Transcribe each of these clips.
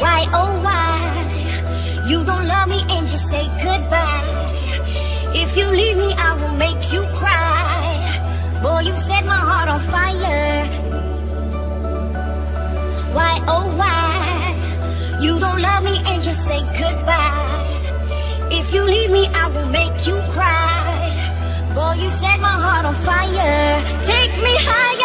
Why, oh why, you don't love me and just say goodbye. If you leave me, I will make you cry. Boy, you set my heart on fire. Why, oh why, you don't love me and just say goodbye. If you leave me, I will make you cry. Boy, you set my heart on fire. Take me higher.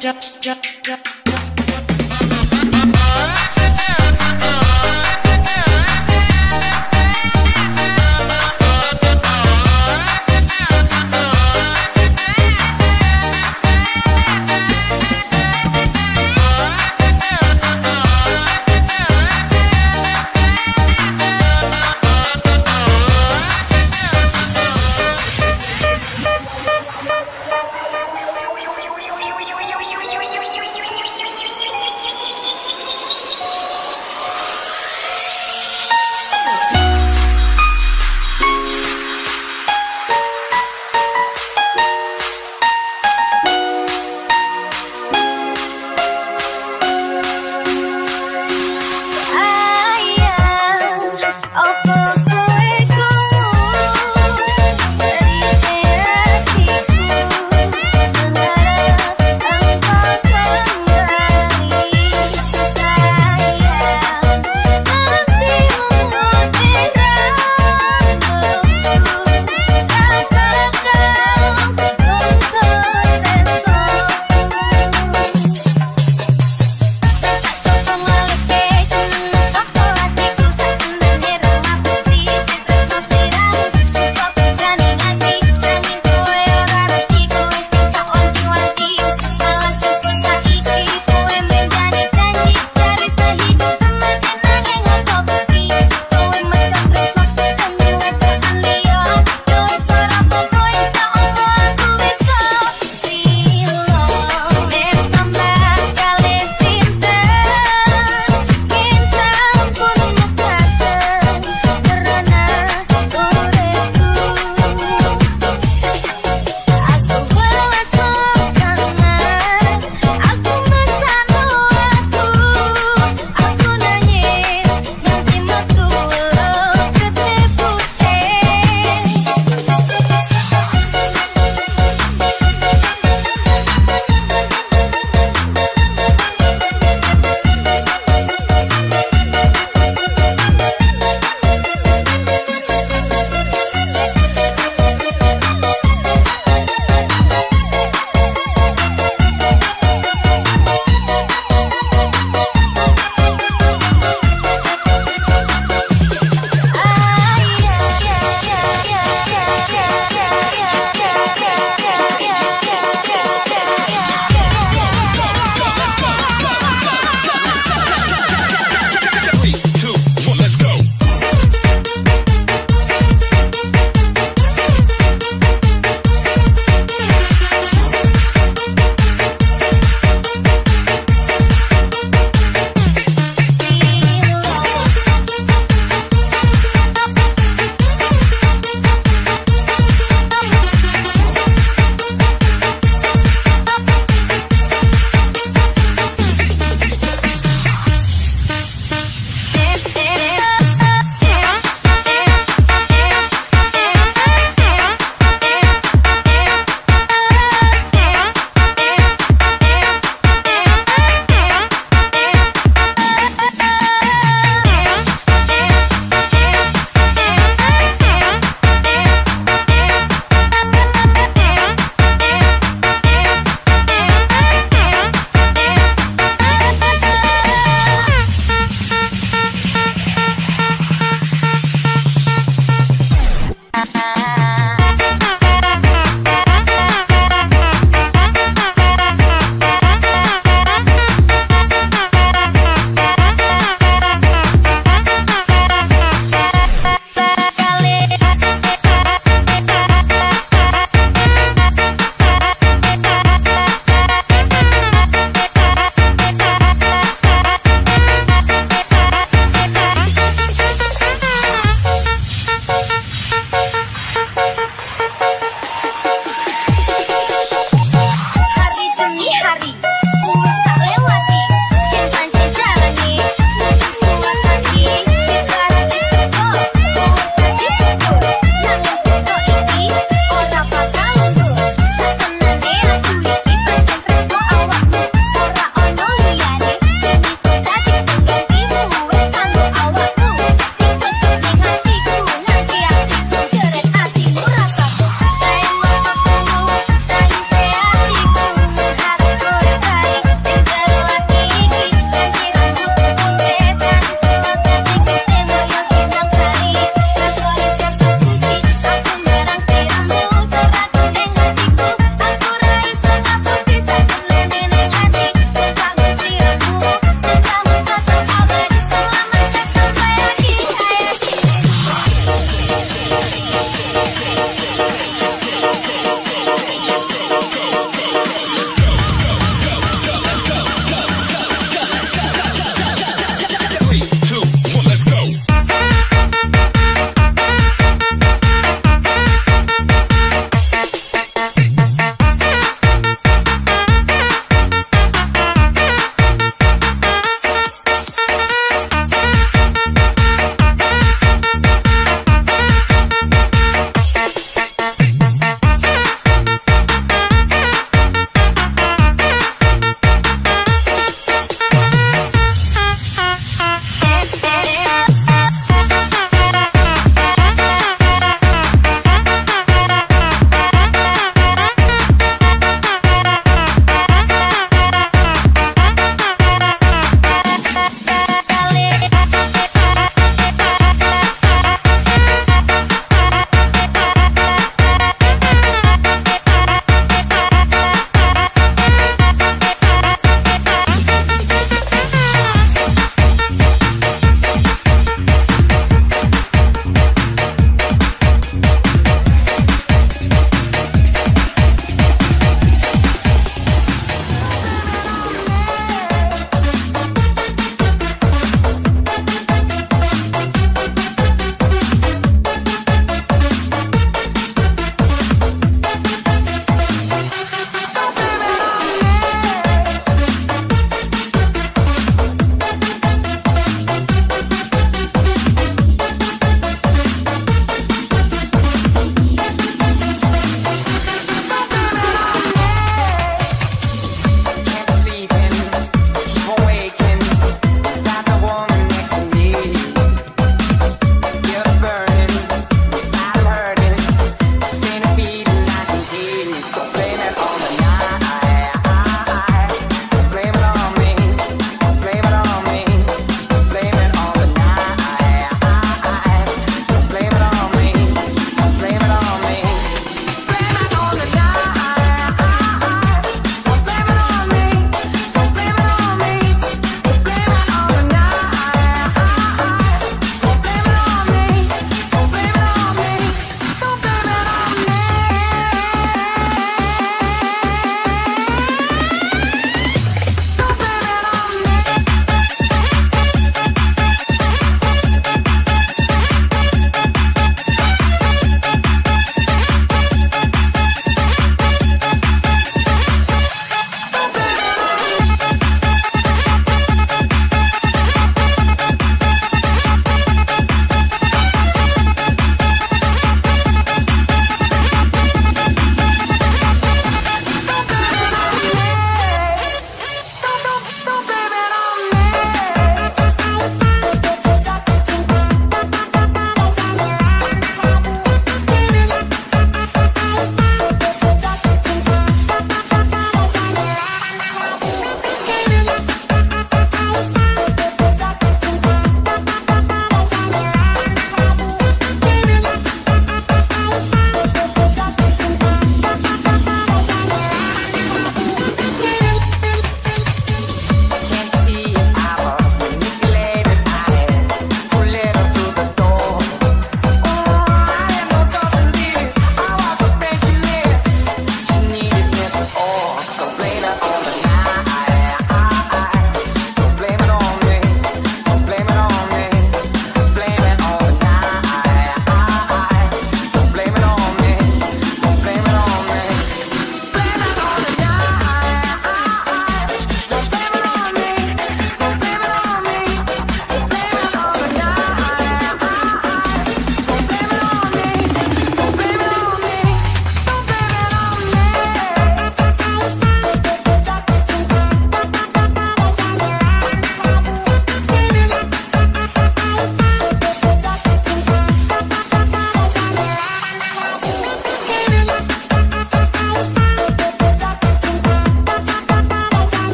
Jump, jump, jump.